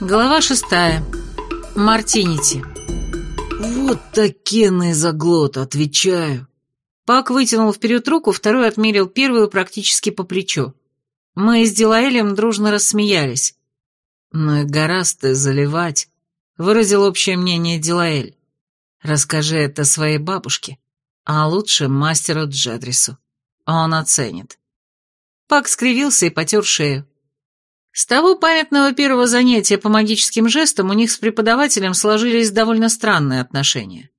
Глава шестая. Мартинити. «Вот такенный заглот, отвечаю». Пак вытянул вперед руку, второй отмерил первую практически по плечу. Мы с Дилаэлем дружно рассмеялись. «Ну и гораздо заливать», — выразил общее мнение Дилаэль. «Расскажи это своей бабушке, а лучше мастеру Джедрису. Он оценит». Пак скривился и потер шею. С того памятного первого занятия по магическим жестам у них с преподавателем сложились довольно странные отношения.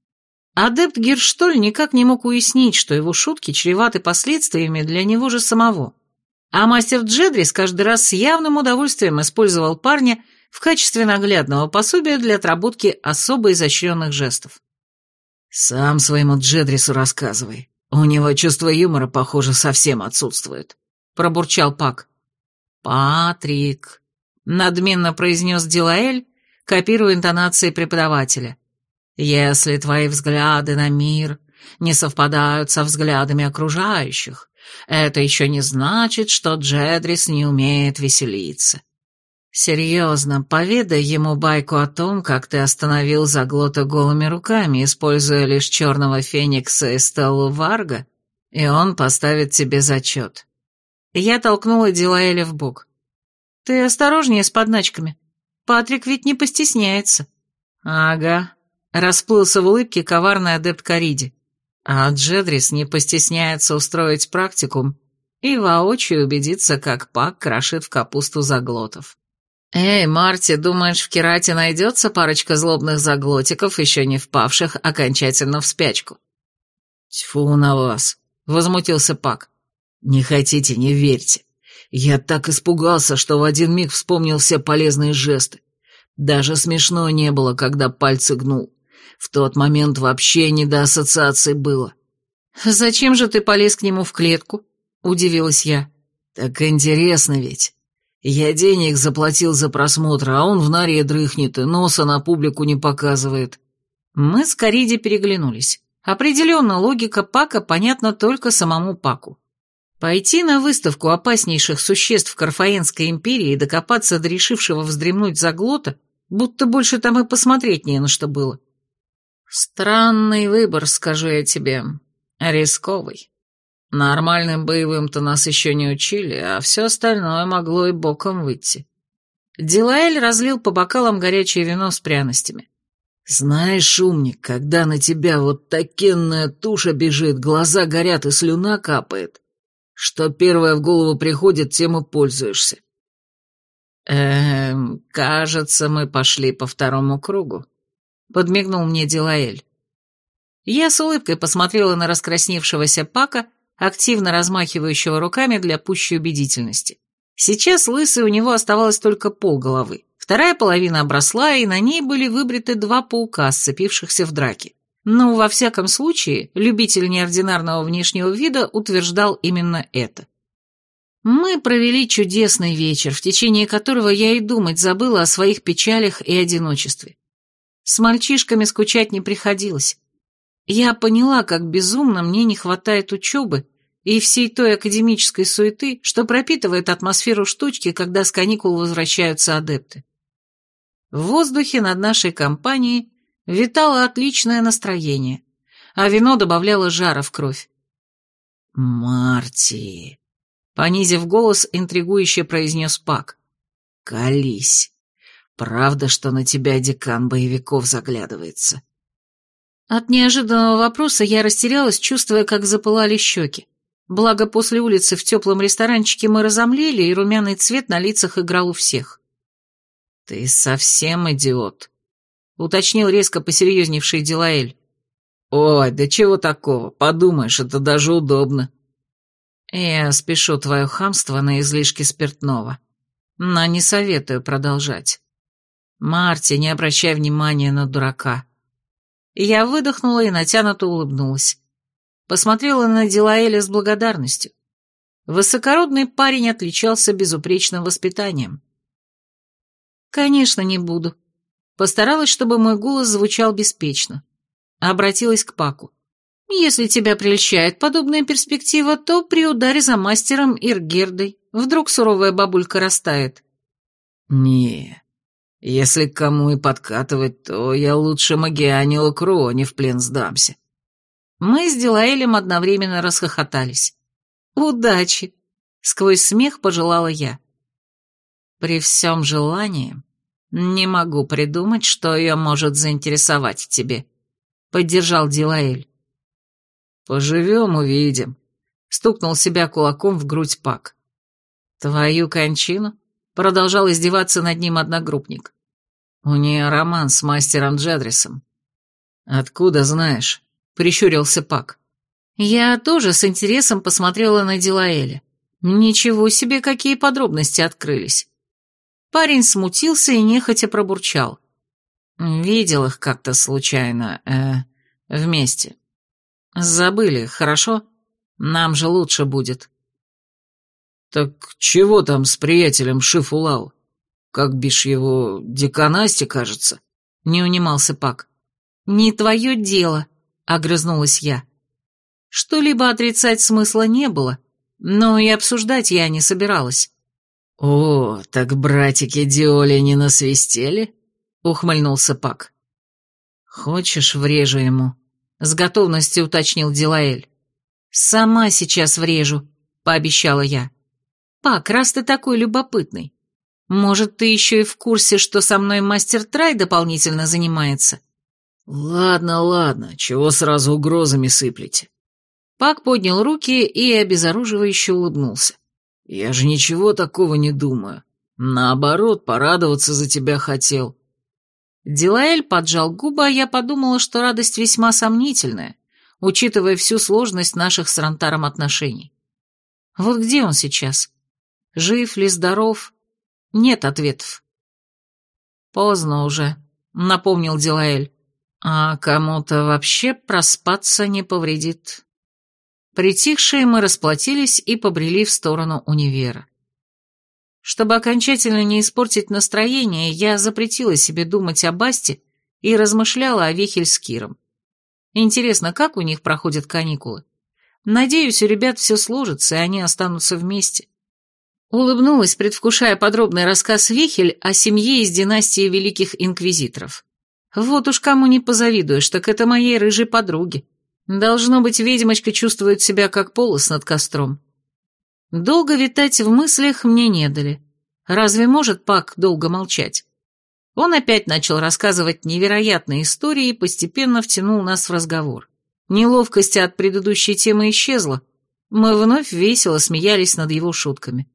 Адепт Герштоль никак не мог уяснить, что его шутки чреваты последствиями для него же самого. А мастер Джедрис каждый раз с явным удовольствием использовал парня в качестве наглядного пособия для отработки особо изощренных жестов. «Сам своему Джедрису рассказывай. У него чувство юмора, похоже, совсем отсутствует», — пробурчал Пак. «Патрик», — надменно произнес Дилаэль, копируя интонации преподавателя. «Если твои взгляды на мир не совпадают со взглядами окружающих, это еще не значит, что Джедрис не умеет веселиться. Серьезно, поведай ему байку о том, как ты остановил заглота голыми руками, используя лишь черного феникса и Стеллу Варга, и он поставит тебе зачет. Я толкнула Дилаэля в бок. «Ты осторожнее с подначками. Патрик ведь не постесняется». «Ага», — расплылся в улыбке коварный адепт Кариди. А Джедрис не постесняется устроить практикум и воочию убедиться, как Пак крошит в капусту заглотов. «Эй, Марти, думаешь, в Керате найдется парочка злобных заглотиков, еще не впавших окончательно в спячку?» «Тьфу на вас!» — возмутился Пак. «Не хотите, не верьте. Я так испугался, что в один миг вспомнил все полезные жесты. Даже смешно не было, когда пальцы гнул. В тот момент вообще не до ассоциаций было». «Зачем же ты полез к нему в клетку?» — удивилась я. «Так интересно ведь. Я денег заплатил за просмотр, а он в норе дрыхнет и носа на публику не показывает». Мы с Кариди переглянулись. Определенно, логика Пака понятна только самому Паку. Пойти на выставку опаснейших существ Карфаенской империи и докопаться до решившего вздремнуть заглота, будто больше там и посмотреть не на что было. Странный выбор, скажу я тебе. Рисковый. Нормальным боевым-то нас еще не учили, а все остальное могло и боком выйти. Дилаэль разлил по бокалам горячее вино с пряностями. «Знаешь, умник, когда на тебя вот такенная туша бежит, глаза горят и слюна капает, что первое в голову приходит, тем и пользуешься. Эм, кажется, мы пошли по второму кругу. Подмигнул мне Дилаэль. Я с улыбкой посмотрела на раскрасневшегося Пака, активно размахивающего руками для пущей убедительности. Сейчас лысый у него оставалось только полголовы. Вторая половина обросла, и на ней были выбриты два паука, сцепившихся в драке. Но, во всяком случае, любитель неординарного внешнего вида утверждал именно это. Мы провели чудесный вечер, в течение которого я и думать забыла о своих печалях и одиночестве. С мальчишками скучать не приходилось. Я поняла, как безумно мне не хватает учебы и всей той академической суеты, что пропитывает атмосферу штучки, когда с каникул возвращаются адепты. В воздухе над нашей компанией Витало отличное настроение, а вино добавляло жара в кровь. «Марти!» — понизив голос, интригующе произнес Пак. «Колись! Правда, что на тебя декан боевиков заглядывается?» От неожиданного вопроса я растерялась, чувствуя, как запылали щеки. Благо, после улицы в теплом ресторанчике мы разомлели, и румяный цвет на лицах играл у всех. «Ты совсем идиот», уточнил резко посерьезневший Дилаэль. «Ой, да чего такого? Подумаешь, это даже удобно». «Я спешу твое хамство на излишки спиртного, но не советую продолжать. Марти, не обращай внимания на дурака». Я выдохнула и натянуто улыбнулась. Посмотрела на Дилаэля с благодарностью. Высокородный парень отличался безупречным воспитанием. «Конечно, не буду», Постаралась, чтобы мой голос звучал беспечно. Обратилась к Паку. «Если тебя прельщает подобная перспектива, то при ударе за мастером Иргердой вдруг суровая бабулька растает». «Не, Если к кому и подкатывать, то я лучше Магианилу Кроне в плен сдамся». Мы с Дилаэлем одновременно расхохотались. «Удачи!» — сквозь смех пожелала я. «При всем желании не могу придумать, что ее может заинтересовать тебе», — поддержал Дилаэль. «Поживем, увидим», — стукнул себя кулаком в грудь Пак. «Твою кончину?» — продолжал издеваться над ним одногруппник. «У нее роман с мастером Джедрисом». «Откуда знаешь?» — прищурился Пак. Я тоже с интересом посмотрела на Дилаэля. Ничего себе, какие подробности открылись. Парень смутился и нехотя пробурчал. Видел их как-то случайно, э, вместе. Забыли, хорошо? Нам же лучше будет. Так чего там с приятелем Шифулау? Как бишь его, деканасти, кажется? Не унимался Пак. Не твое дело, огрызнулась я. Что-либо отрицать смысла не было, но и обсуждать я не собиралась. «О, так братики Диоли не насвистели?» — ухмыльнулся Пак. «Хочешь, врежу ему?» — с готовностью уточнил Дилаэль. «Сама сейчас врежу», — пообещала я. «Пак, раз ты такой любопытный, может, ты еще и в курсе, что со мной мастер Трай дополнительно занимается?» «Ладно, ладно, чего сразу угрозами сыплете?» Пак поднял руки и обезоруживающе улыбнулся. «Я же ничего такого не думаю. Наоборот, порадоваться за тебя хотел». Дилаэль поджал губы, а я подумала, что радость весьма сомнительная, учитывая всю сложность наших с Рантаром отношений. Вот где он сейчас? Жив ли, здоров? Нет ответов. «Поздно уже», — напомнил Дилаэль. «А кому-то вообще проспаться не повредит». Притихшие мы расплатились и побрели в сторону универа. Чтобы окончательно не испортить настроение, я запретила себе думать о Басте и размышляла о Вихель с Киром. Интересно, как у них проходят каникулы? Надеюсь, у ребят все сложится, и они останутся вместе. Улыбнулась, предвкушая подробный рассказ Вихель о семье из династии Великих Инквизиторов. Вот уж кому не позавидуешь, так это моей рыжей подруге. Должно быть, ведьмочка чувствует себя как полос над костром. Долго витать в мыслях мне не дали. Разве может Пак долго молчать? Он опять начал рассказывать невероятные истории и постепенно втянул нас в разговор. Неловкость от предыдущей темы исчезла. Мы вновь весело смеялись над его шутками.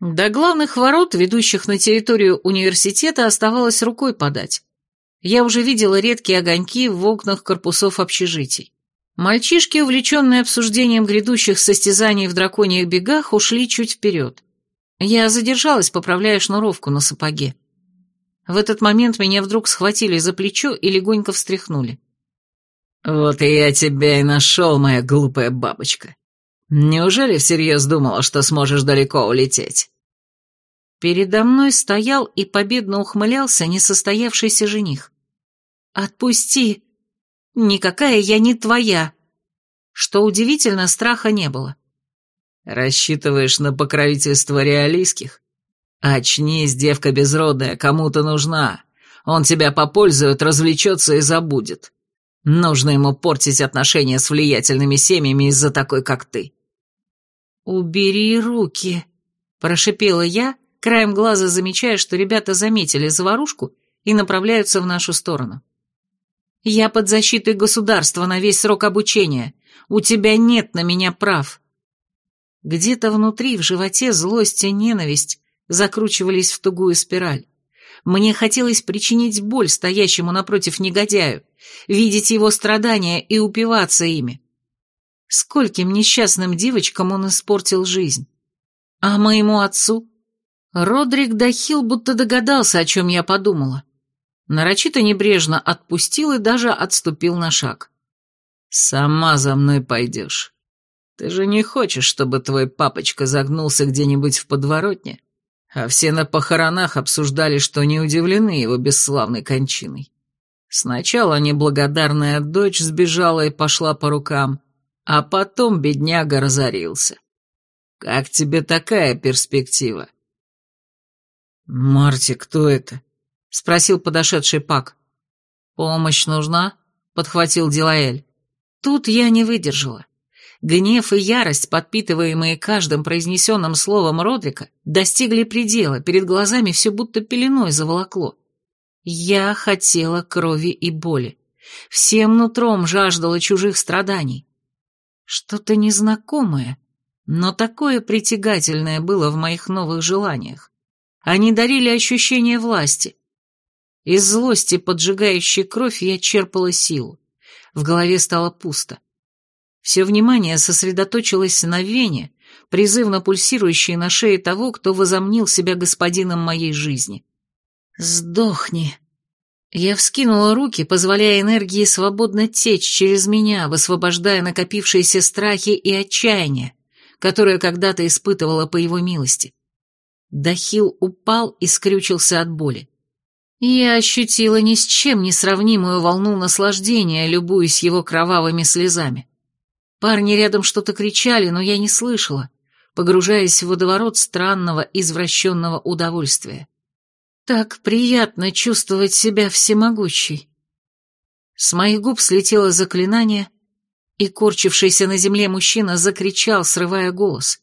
До главных ворот, ведущих на территорию университета, оставалось рукой подать. Я уже видела редкие огоньки в окнах корпусов общежитий. Мальчишки, увлеченные обсуждением грядущих состязаний в драконьих бегах, ушли чуть вперед. Я задержалась, поправляя шнуровку на сапоге. В этот момент меня вдруг схватили за плечо и легонько встряхнули. «Вот и я тебя и нашел, моя глупая бабочка. Неужели всерьез думала, что сможешь далеко улететь?» Передо мной стоял и победно ухмылялся несостоявшийся жених. «Отпусти!» «Никакая я не твоя!» Что удивительно, страха не было. «Рассчитываешь на покровительство реалийских? Очнись, девка безродная, кому-то нужна. Он тебя попользует, развлечется и забудет. Нужно ему портить отношения с влиятельными семьями из-за такой, как ты». «Убери руки», — прошипела я, краем глаза замечая, что ребята заметили заварушку и направляются в нашу сторону. Я под защитой государства на весь срок обучения. У тебя нет на меня прав. Где-то внутри, в животе, злость и ненависть закручивались в тугую спираль. Мне хотелось причинить боль стоящему напротив негодяю, видеть его страдания и упиваться ими. Скольким несчастным девочкам он испортил жизнь. А моему отцу? Родрик Дахил будто догадался, о чем я подумала нарочито небрежно отпустил и даже отступил на шаг. «Сама за мной пойдешь. Ты же не хочешь, чтобы твой папочка загнулся где-нибудь в подворотне, а все на похоронах обсуждали, что не удивлены его бесславной кончиной. Сначала неблагодарная дочь сбежала и пошла по рукам, а потом бедняга разорился. Как тебе такая перспектива?» «Марти, кто это?» Спросил подошедший Пак. «Помощь нужна?» — подхватил Дилаэль. Тут я не выдержала. Гнев и ярость, подпитываемые каждым произнесенным словом Родрика, достигли предела, перед глазами все будто пеленой заволокло. Я хотела крови и боли. Всем нутром жаждала чужих страданий. Что-то незнакомое, но такое притягательное было в моих новых желаниях. Они дарили ощущение власти. Из злости, поджигающей кровь, я черпала силу. В голове стало пусто. Все внимание сосредоточилось на вене, призывно пульсирующей на шее того, кто возомнил себя господином моей жизни. «Сдохни!» Я вскинула руки, позволяя энергии свободно течь через меня, высвобождая накопившиеся страхи и отчаяние, которое когда-то испытывала по его милости. Дахил упал и скрючился от боли. Я ощутила ни с чем не сравнимую волну наслаждения, любуясь его кровавыми слезами. Парни рядом что-то кричали, но я не слышала, погружаясь в водоворот странного извращенного удовольствия. Так приятно чувствовать себя всемогущей. С моих губ слетело заклинание, и корчившийся на земле мужчина закричал, срывая голос.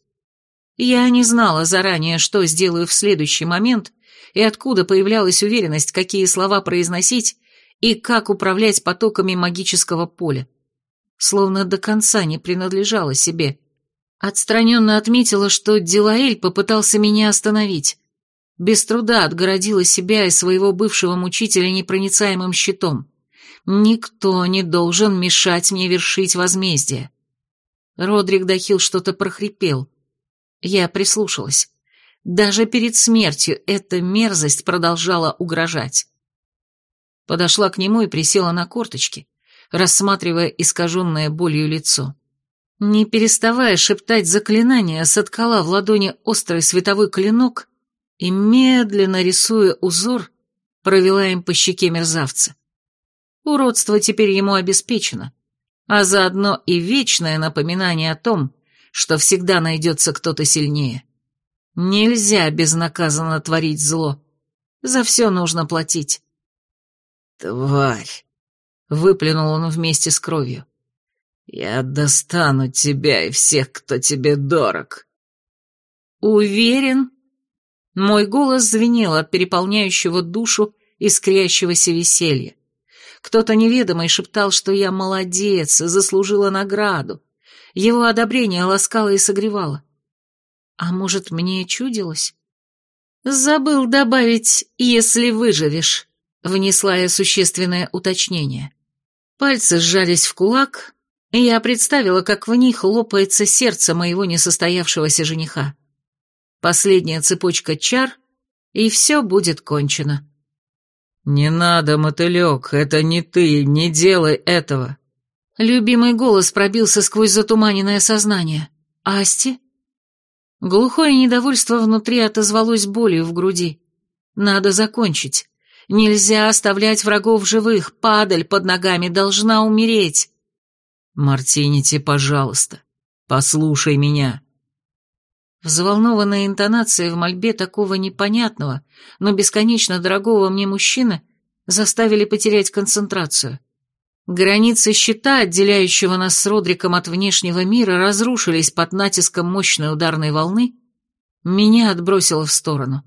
Я не знала заранее, что сделаю в следующий момент, и откуда появлялась уверенность, какие слова произносить и как управлять потоками магического поля. Словно до конца не принадлежала себе. Отстраненно отметила, что Дилаэль попытался меня остановить. Без труда отгородила себя и своего бывшего мучителя непроницаемым щитом. Никто не должен мешать мне вершить возмездие. Родрик Дахил что-то прохрипел. Я прислушалась. Даже перед смертью эта мерзость продолжала угрожать. Подошла к нему и присела на корточки, рассматривая искаженное болью лицо. Не переставая шептать заклинания, соткала в ладони острый световой клинок и, медленно рисуя узор, провела им по щеке мерзавца. Уродство теперь ему обеспечено, а заодно и вечное напоминание о том, что всегда найдется кто-то сильнее. Нельзя безнаказанно творить зло. За все нужно платить. «Тварь!» — выплюнул он вместе с кровью. «Я достану тебя и всех, кто тебе дорог». «Уверен?» Мой голос звенел от переполняющего душу искрящегося веселья. Кто-то неведомый шептал, что я молодец и заслужила награду. Его одобрение ласкало и согревало. А может, мне чудилось? Забыл добавить «если выживешь», внесла я существенное уточнение. Пальцы сжались в кулак, и я представила, как в них лопается сердце моего несостоявшегося жениха. Последняя цепочка чар, и все будет кончено. «Не надо, мотылек, это не ты, не делай этого!» Любимый голос пробился сквозь затуманенное сознание. «Асти?» Глухое недовольство внутри отозвалось болью в груди. «Надо закончить. Нельзя оставлять врагов живых, падаль под ногами должна умереть». «Мартинити, пожалуйста, послушай меня». Взволнованные интонации в мольбе такого непонятного, но бесконечно дорогого мне мужчины заставили потерять концентрацию. Границы щита, отделяющего нас с Родриком от внешнего мира, разрушились под натиском мощной ударной волны, меня отбросило в сторону.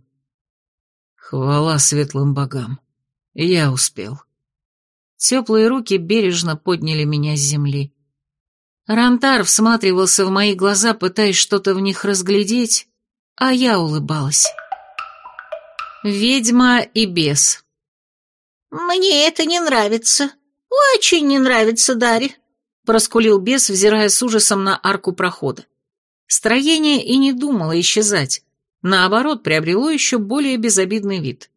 Хвала светлым богам. Я успел. Теплые руки бережно подняли меня с земли. Рантар всматривался в мои глаза, пытаясь что-то в них разглядеть, а я улыбалась. Ведьма и бес. «Мне это не нравится», «Очень не нравится Даре», — проскулил бес, взирая с ужасом на арку прохода. Строение и не думало исчезать, наоборот, приобрело еще более безобидный вид.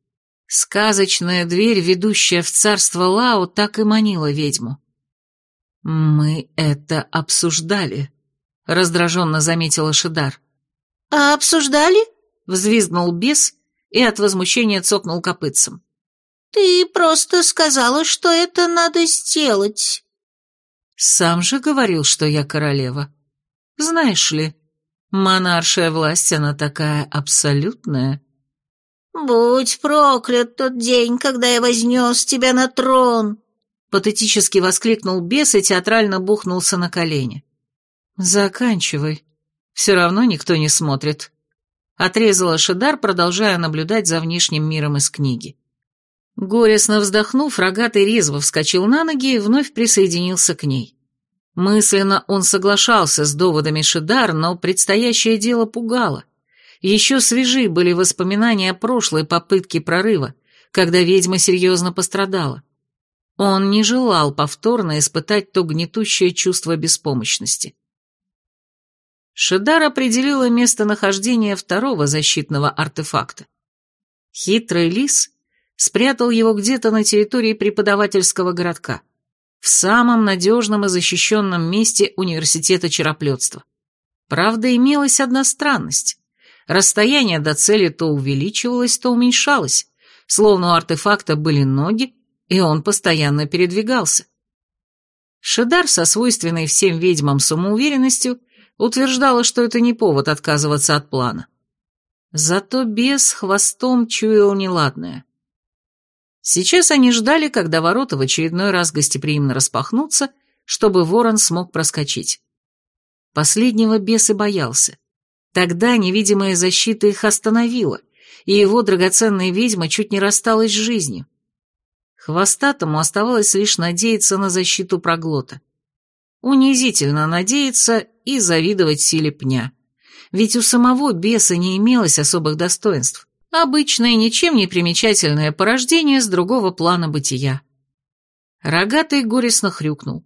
Сказочная дверь, ведущая в царство Лао, так и манила ведьму. «Мы это обсуждали», — раздраженно заметила Шидар. «А обсуждали?» — взвизгнул бес и от возмущения цокнул копытцем. «Ты просто сказала, что это надо сделать». «Сам же говорил, что я королева. Знаешь ли, монаршая власть, она такая абсолютная». «Будь проклят тот день, когда я вознес тебя на трон!» Патетически воскликнул бес и театрально бухнулся на колени. «Заканчивай. Все равно никто не смотрит». Отрезала Шидар, продолжая наблюдать за внешним миром из книги. Горестно вздохнув, рогатый резво вскочил на ноги и вновь присоединился к ней. Мысленно он соглашался с доводами Шидар, но предстоящее дело пугало. Еще свежи были воспоминания о прошлой попытке прорыва, когда ведьма серьезно пострадала. Он не желал повторно испытать то гнетущее чувство беспомощности. Шидар определила местонахождение второго защитного артефакта. Хитрый лис спрятал его где-то на территории преподавательского городка, в самом надежном и защищенном месте университета чероплетства. Правда, имелась одна странность. Расстояние до цели то увеличивалось, то уменьшалось, словно у артефакта были ноги, и он постоянно передвигался. Шедар со свойственной всем ведьмам самоуверенностью утверждала, что это не повод отказываться от плана. Зато бес хвостом чуял неладное. Сейчас они ждали, когда ворота в очередной раз гостеприимно распахнутся, чтобы ворон смог проскочить. Последнего бес и боялся. Тогда невидимая защита их остановила, и его драгоценная ведьма чуть не рассталась с жизнью. Хвостатому оставалось лишь надеяться на защиту проглота. Унизительно надеяться и завидовать силе пня. Ведь у самого беса не имелось особых достоинств. Обычное, ничем не примечательное порождение с другого плана бытия. Рогатый горестно хрюкнул.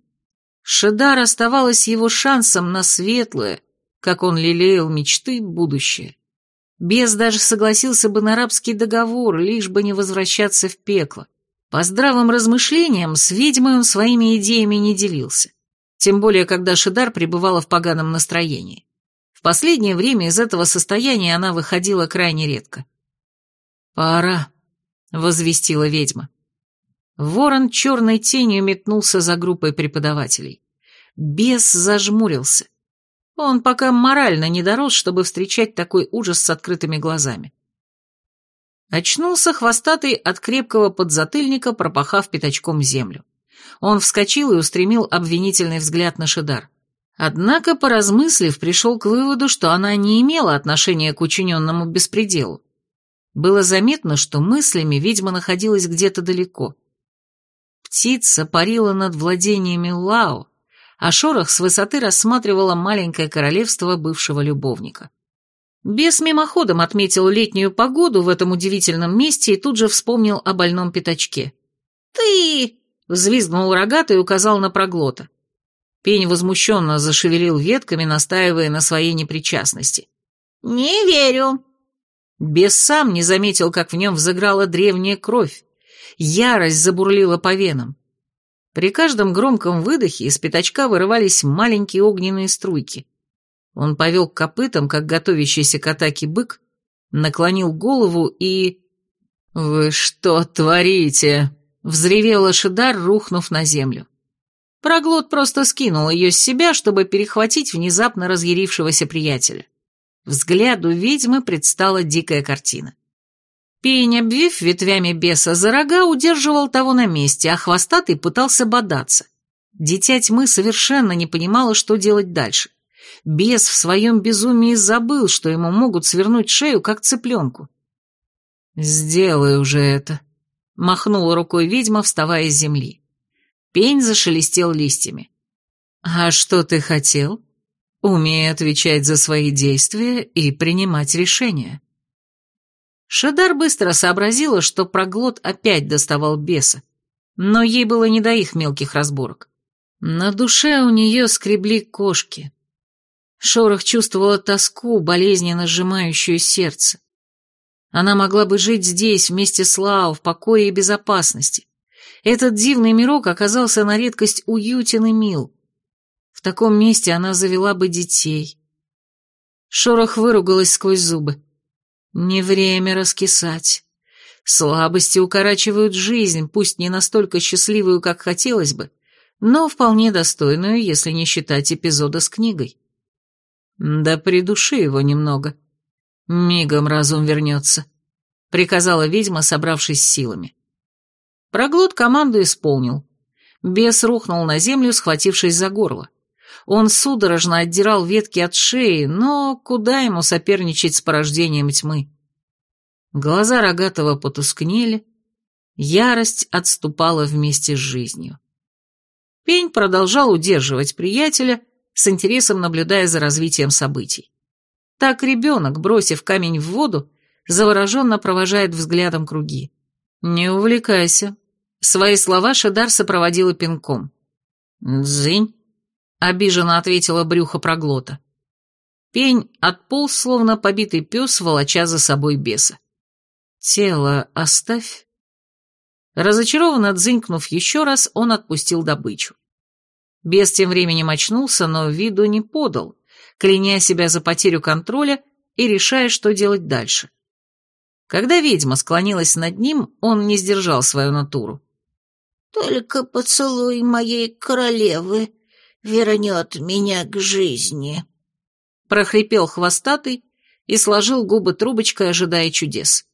Шедар оставалась его шансом на светлое, как он лелеял мечты, будущее. Бес даже согласился бы на рабский договор, лишь бы не возвращаться в пекло. По здравым размышлениям с ведьмой он своими идеями не делился. Тем более, когда Шидар пребывала в поганом настроении. В последнее время из этого состояния она выходила крайне редко. «Пора», — возвестила ведьма. Ворон черной тенью метнулся за группой преподавателей. Бес зажмурился. Он пока морально не дорос, чтобы встречать такой ужас с открытыми глазами. Очнулся хвостатый от крепкого подзатыльника, пропахав пятачком землю. Он вскочил и устремил обвинительный взгляд на Шидар. Однако, поразмыслив, пришел к выводу, что она не имела отношения к учиненному беспределу. Было заметно, что мыслями ведьма находилась где-то далеко. Птица парила над владениями Лао, а Шорох с высоты рассматривала маленькое королевство бывшего любовника. Бес мимоходом отметил летнюю погоду в этом удивительном месте и тут же вспомнил о больном пятачке. «Ты!» — взвизгнул рогатый и указал на проглота. Пень возмущенно зашевелил ветками, настаивая на своей непричастности. «Не верю!» Бес сам не заметил, как в нем взыграла древняя кровь. Ярость забурлила по венам. При каждом громком выдохе из пятачка вырывались маленькие огненные струйки. Он повел копытом, как готовящийся к атаке бык, наклонил голову и... «Вы что творите?» — взревела Шидар, рухнув на землю. Проглот просто скинул ее с себя, чтобы перехватить внезапно разъярившегося приятеля. Взгляду ведьмы предстала дикая картина. Пень, обвив ветвями беса за рога, удерживал того на месте, а хвостатый пытался бодаться. Дитя тьмы совершенно не понимала, что делать дальше. Бес в своем безумии забыл, что ему могут свернуть шею, как цыпленку. «Сделай уже это», — махнула рукой ведьма, вставая с земли. Пень зашелестел листьями. «А что ты хотел?» «Умей отвечать за свои действия и принимать решения». Шедар быстро сообразила, что проглот опять доставал беса, но ей было не до их мелких разборок. На душе у нее скребли кошки. Шорох чувствовала тоску, болезненно сжимающую сердце. Она могла бы жить здесь, вместе с Лао, в покое и безопасности. Этот дивный мирок оказался на редкость уютен и мил. В таком месте она завела бы детей. Шорох выругалась сквозь зубы. Не время раскисать. Слабости укорачивают жизнь, пусть не настолько счастливую, как хотелось бы, но вполне достойную, если не считать эпизода с книгой. Да придуши его немного. Мигом разум вернется. — приказала ведьма, собравшись силами. Проглот команду исполнил. Бес рухнул на землю, схватившись за горло. Он судорожно отдирал ветки от шеи, но куда ему соперничать с порождением тьмы? Глаза Рогатого потускнели, ярость отступала вместе с жизнью. Пень продолжал удерживать приятеля, с интересом наблюдая за развитием событий. Так ребенок, бросив камень в воду, завороженно провожает взглядом круги. «Не увлекайся». Свои слова Шедар сопроводила пинком. «Дзынь», — обиженно ответила брюхо проглота. Пень отполз, словно побитый пес, волоча за собой беса. «Тело оставь». Разочарованно дзынькнув еще раз, он отпустил добычу. Бес тем временем очнулся, но виду не подал, кляня себя за потерю контроля и решая, что делать дальше. Когда ведьма склонилась над ним, он не сдержал свою натуру. «Только поцелуй моей королевы вернет меня к жизни», — прохрипел хвостатый и сложил губы трубочкой, ожидая чудес.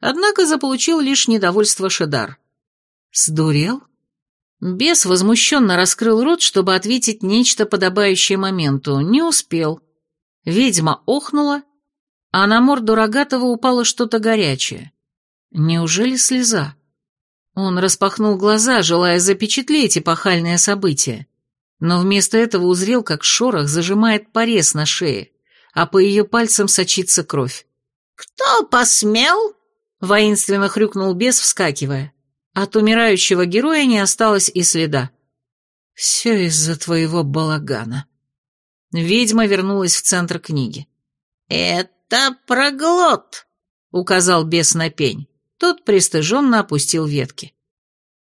Однако заполучил лишь недовольство Шедар. «Сдурел?» Бес возмущенно раскрыл рот, чтобы ответить нечто подобающее моменту. Не успел. Ведьма охнула, а на морду Рогатого упало что-то горячее. Неужели слеза? Он распахнул глаза, желая запечатлеть эпохальное событие, но вместо этого узрел, как шорох зажимает порез на шее, а по ее пальцам сочится кровь. «Кто посмел?» — воинственно хрюкнул бес, вскакивая. От умирающего героя не осталось и следа. «Все из-за твоего балагана». Ведьма вернулась в центр книги. «Это «Это проглот!» — указал бес на пень. Тот пристыженно опустил ветки.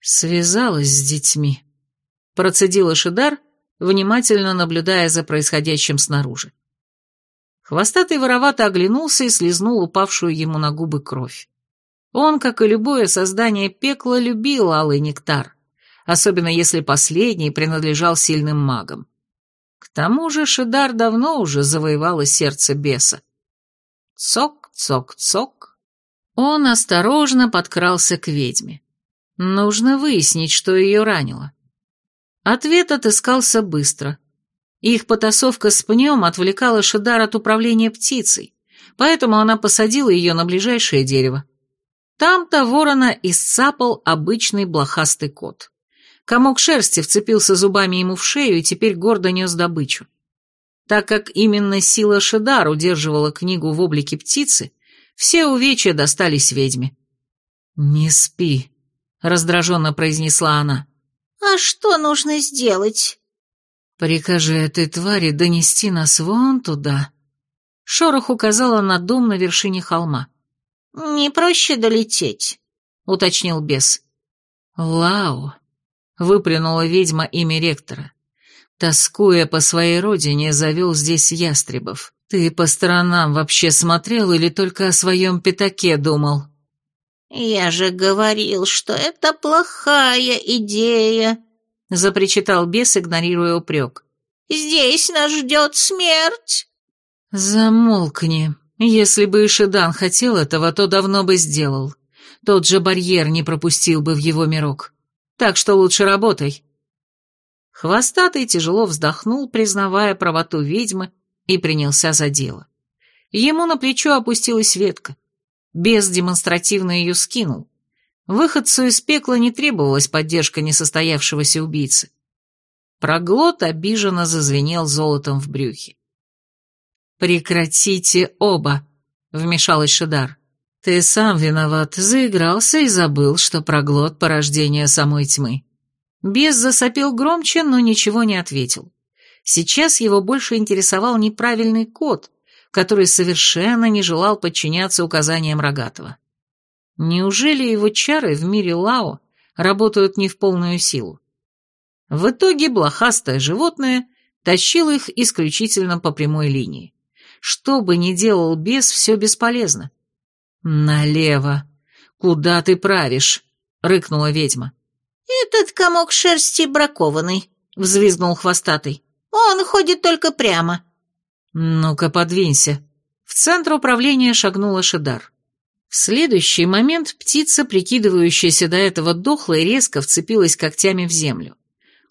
«Связалась с детьми», — процедила Шидар, внимательно наблюдая за происходящим снаружи. Хвостатый воровато оглянулся и слезнул упавшую ему на губы кровь. Он, как и любое создание пекла, любил алый нектар, особенно если последний принадлежал сильным магам. К тому же Шидар давно уже завоевала сердце беса. Цок-цок-цок. Он осторожно подкрался к ведьме. Нужно выяснить, что ее ранило. Ответ отыскался быстро. Их потасовка с пнем отвлекала Шидар от управления птицей, поэтому она посадила ее на ближайшее дерево. Там-то ворона исцапал обычный блохастый кот. Комок шерсти вцепился зубами ему в шею и теперь гордо нес добычу. Так как именно сила Шедар удерживала книгу в облике птицы, все увечья достались ведьме. «Не спи», — раздраженно произнесла она. «А что нужно сделать?» «Прикажи этой твари донести нас вон туда». Шорох указала на дом на вершине холма. «Не проще долететь», — уточнил бес. «Лау», — выплюнула ведьма имя ректора. Тоскуя по своей родине, завел здесь ястребов. Ты по сторонам вообще смотрел или только о своем пятаке думал? Я же говорил, что это плохая идея, запричитал бес, игнорируя упрек. Здесь нас ждет смерть. Замолкни. Если бы Ишидан хотел этого, то давно бы сделал. Тот же барьер не пропустил бы в его мирок. Так что лучше работай. Хвостатый тяжело вздохнул, признавая правоту ведьмы, и принялся за дело. Ему на плечо опустилась ветка. Бес демонстративно ее скинул. Выходцу из пекла не требовалась поддержка несостоявшегося убийцы. Проглот обиженно зазвенел золотом в брюхе. «Прекратите оба», — вмешалась Шидар. «Ты сам виноват, заигрался и забыл, что проглот — порождение самой тьмы. Бес засопел громче, но ничего не ответил. Сейчас его больше интересовал неправильный код, который совершенно не желал подчиняться указаниям Рогатого. Неужели его чары в мире Лао работают не в полную силу? В итоге блохастое животное тащило их исключительно по прямой линии. Что бы ни делал бес, все бесполезно. «Налево! Куда ты правишь?» — рыкнула ведьма. «Этот комок шерсти бракованный», — взвизгнул хвостатый. «Он ходит только прямо». «Ну-ка, подвинься». В центр управления шагнула Шидар. В следующий момент птица, прикидывающаяся до этого дохлой, резко вцепилась когтями в землю.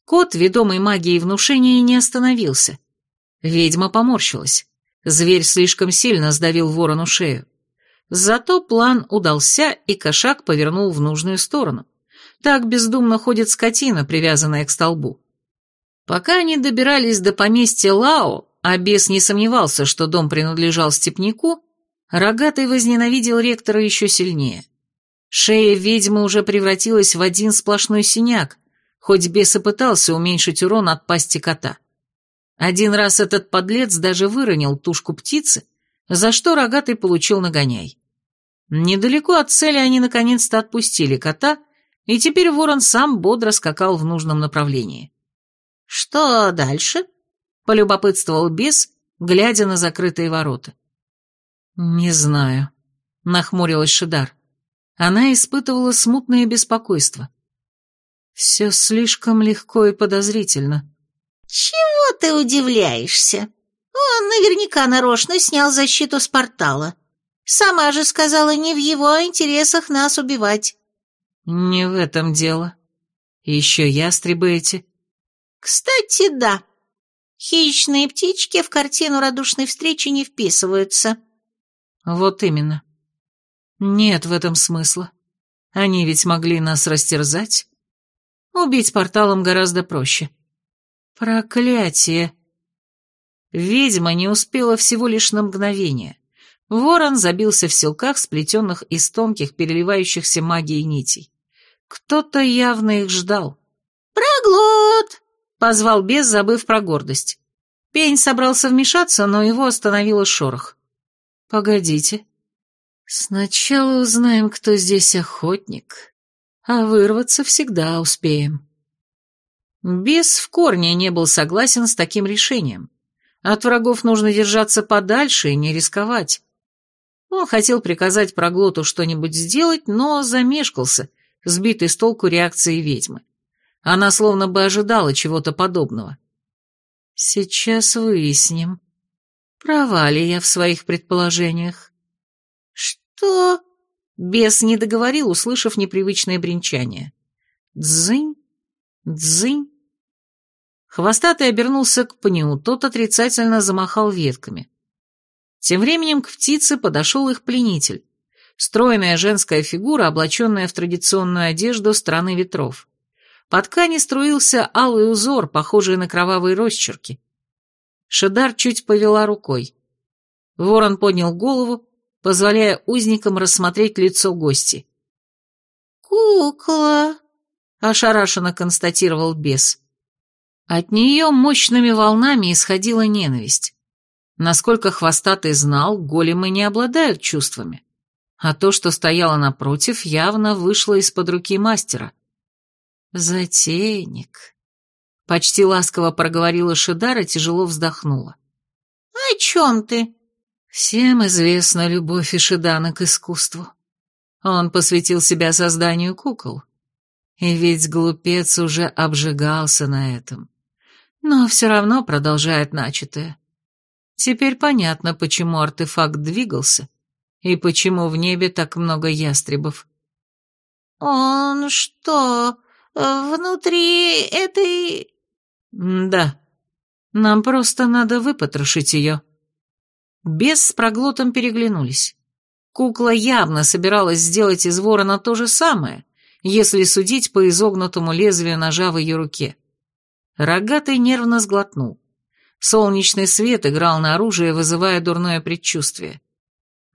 Кот, ведомый магией внушения, не остановился. Ведьма поморщилась. Зверь слишком сильно сдавил ворону шею. Зато план удался, и кошак повернул в нужную сторону. Так бездумно ходит скотина, привязанная к столбу. Пока они добирались до поместья Лао, а бес не сомневался, что дом принадлежал степняку, Рогатый возненавидел ректора еще сильнее. Шея ведьмы уже превратилась в один сплошной синяк, хоть бес и пытался уменьшить урон от пасти кота. Один раз этот подлец даже выронил тушку птицы, за что Рогатый получил нагоняй. Недалеко от цели они наконец-то отпустили кота, и теперь ворон сам бодро скакал в нужном направлении. «Что дальше?» — полюбопытствовал бес, глядя на закрытые ворота. «Не знаю», — нахмурилась Шидар. Она испытывала смутное беспокойство. «Все слишком легко и подозрительно». «Чего ты удивляешься? Он наверняка нарочно снял защиту с портала. Сама же сказала, не в его интересах нас убивать». «Не в этом дело. Еще ястребы эти». «Кстати, да. Хищные птички в картину радушной встречи не вписываются». Вот именно. Нет в этом смысла. Они ведь могли нас растерзать. Убить порталом гораздо проще. Проклятие! Ведьма не успела всего лишь на мгновение. Ворон забился в селках, сплетенных из тонких, переливающихся магией нитей. Кто-то явно их ждал. «Проглот!» — позвал бес, забыв про гордость. Пень собрался вмешаться, но его остановила шорох. Погодите. Сначала узнаем, кто здесь охотник, а вырваться всегда успеем. Бес в корне не был согласен с таким решением. От врагов нужно держаться подальше и не рисковать. Он хотел приказать проглоту что-нибудь сделать, но замешкался, сбитый с толку реакции ведьмы. Она словно бы ожидала чего-то подобного. Сейчас выясним. Права ли я в своих предположениях? Что? Бес не договорил, услышав непривычное бренчание. Дзынь, дзынь. Хвостатый обернулся к пню, тот отрицательно замахал ветками. Тем временем к птице подошел их пленитель. Стройная женская фигура, облаченная в традиционную одежду страны ветров. По ткани струился алый узор, похожий на кровавые росчерки. Шедар чуть повела рукой. Ворон поднял голову, позволяя узникам рассмотреть лицо гости. «Кукла!» — ошарашенно констатировал бес. От нее мощными волнами исходила ненависть. Насколько хвостатый знал, големы не обладают чувствами. А то, что стояло напротив, явно вышло из-под руки мастера. Затейник. Почти ласково проговорила Шидара, тяжело вздохнула. «О чем ты?» Всем известна любовь Ишидана к искусству. Он посвятил себя созданию кукол. И ведь глупец уже обжигался на этом. Но все равно продолжает начатое. Теперь понятно, почему артефакт двигался и почему в небе так много ястребов. «Он что, внутри этой...» «Да. Нам просто надо выпотрошить ее». Бес с проглотом переглянулись. Кукла явно собиралась сделать из ворона то же самое, если судить по изогнутому лезвию ножа в ее руке. Рогатый нервно сглотнул. Солнечный свет играл на оружие, вызывая дурное предчувствие.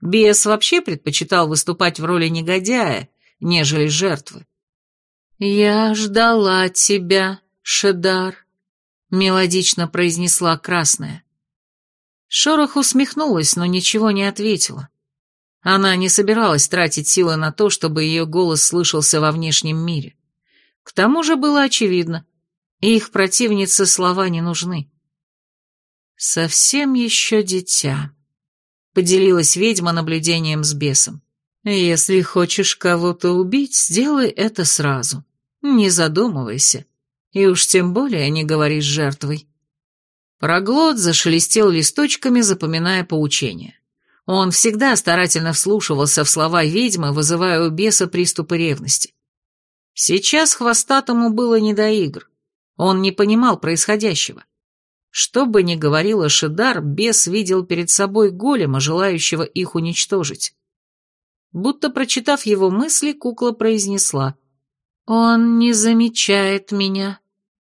Бес вообще предпочитал выступать в роли негодяя, нежели жертвы. «Я ждала тебя, Шедар», мелодично произнесла красная. Шорох усмехнулась, но ничего не ответила. Она не собиралась тратить силы на то, чтобы ее голос слышался во внешнем мире. К тому же было очевидно, их противнице слова не нужны. «Совсем еще дитя», — поделилась ведьма наблюдением с бесом. «Если хочешь кого-то убить, сделай это сразу. Не задумывайся. И уж тем более не говори с жертвой. Проглот зашелестел листочками, запоминая поучение. Он всегда старательно вслушивался в слова ведьмы, вызывая у беса приступы ревности. Сейчас хвостатому было не до игр. Он не понимал происходящего. Что бы ни говорила Шидар, бес видел перед собой голема, желающего их уничтожить. Будто прочитав его мысли, кукла произнесла. «Он не замечает меня.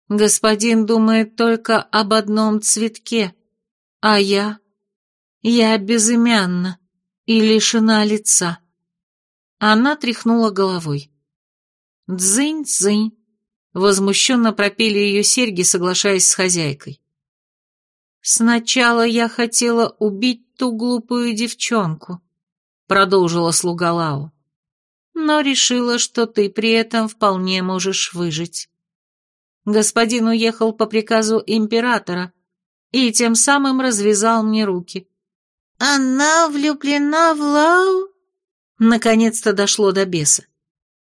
Господин думает только об одном цветке, а я... Я безымянна и лишена лица». Она тряхнула головой. «Дзынь-дзынь!» Возмущенно пропели ее серьги, соглашаясь с хозяйкой. «Сначала я хотела убить ту глупую девчонку», — продолжила слуга Лао, «но решила, что ты при этом вполне можешь выжить. Господин уехал по приказу императора и тем самым развязал мне руки». «Она влюблена в Лау?» Наконец-то дошло до беса.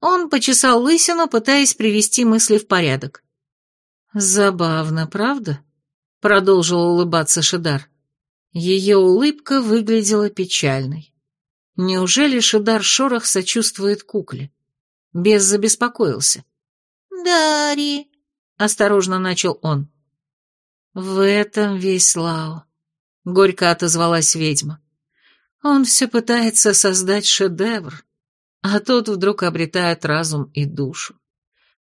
Он почесал лысину, пытаясь привести мысли в порядок. «Забавно, правда?» — продолжила улыбаться Шидар. Ее улыбка выглядела печальной. Неужели Шидар Шорох сочувствует кукле? Без забеспокоился. «Дари», — осторожно начал он. «В этом весь Лао», — горько отозвалась ведьма. «Он все пытается создать шедевр, а тот вдруг обретает разум и душу.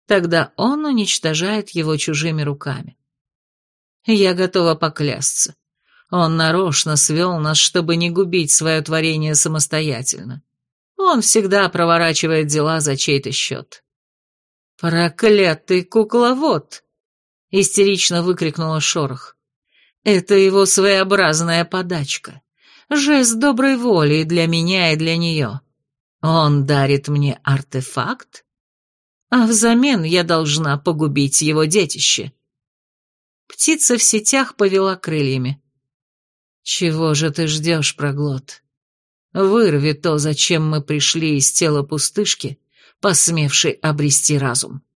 Тогда он уничтожает его чужими руками. Я готова поклясться. Он нарочно свел нас, чтобы не губить свое творение самостоятельно. Он всегда проворачивает дела за чей-то счет. «Проклятый кукловод!» — истерично выкрикнула Шорох. «Это его своеобразная подачка. Жест доброй воли для меня и для нее. Он дарит мне артефакт, а взамен я должна погубить его детище. Птица в сетях повела крыльями. Чего же ты ждешь, проглот? Вырви то, зачем мы пришли из тела пустышки, посмевшей обрести разум.